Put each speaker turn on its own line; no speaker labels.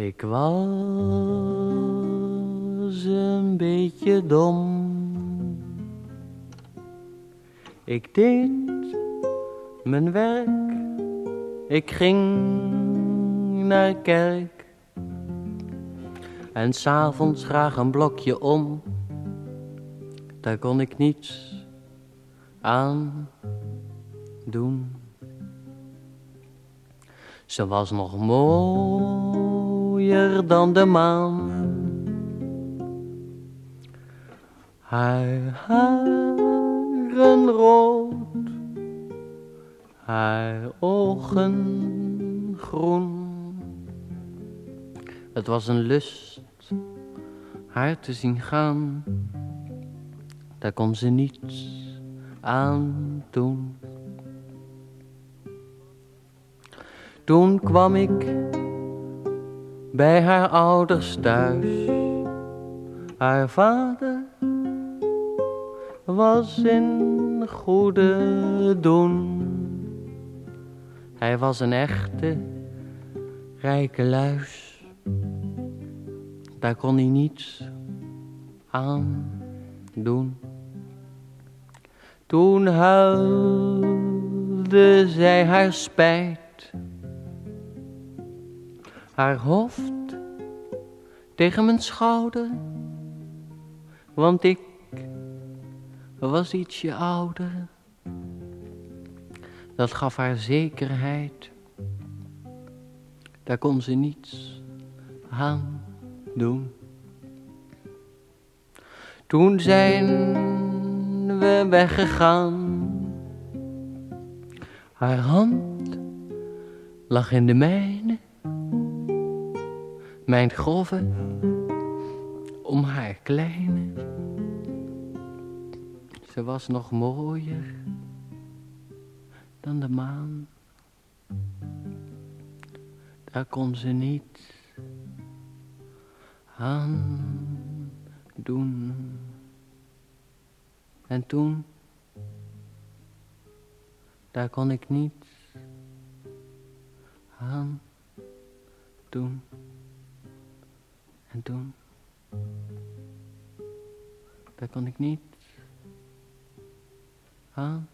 Ik was een beetje dom. Ik deed mijn werk. Ik ging naar kerk. En s'avonds graag een blokje om. Daar kon ik niets aan doen. Ze was nog mooier dan de maan. Haar haren rood, haar ogen groen. Het was een lust haar te zien gaan. Daar kon ze niets aan doen. Toen kwam ik bij haar ouders thuis. Haar vader was in goede doen. Hij was een echte rijke luis. Daar kon hij niets aan doen. Toen huilde zij haar spijt haar hoofd tegen mijn schouder, want ik was ietsje ouder. Dat gaf haar zekerheid, daar kon ze niets aan doen. Toen zijn we weggegaan, haar hand lag in de mijne mijn grove om haar kleine. Ze was nog mooier dan de maan. Daar kon ze niet aan doen. En toen, daar kon ik niet aan doen. En toen, daar kon ik niet aan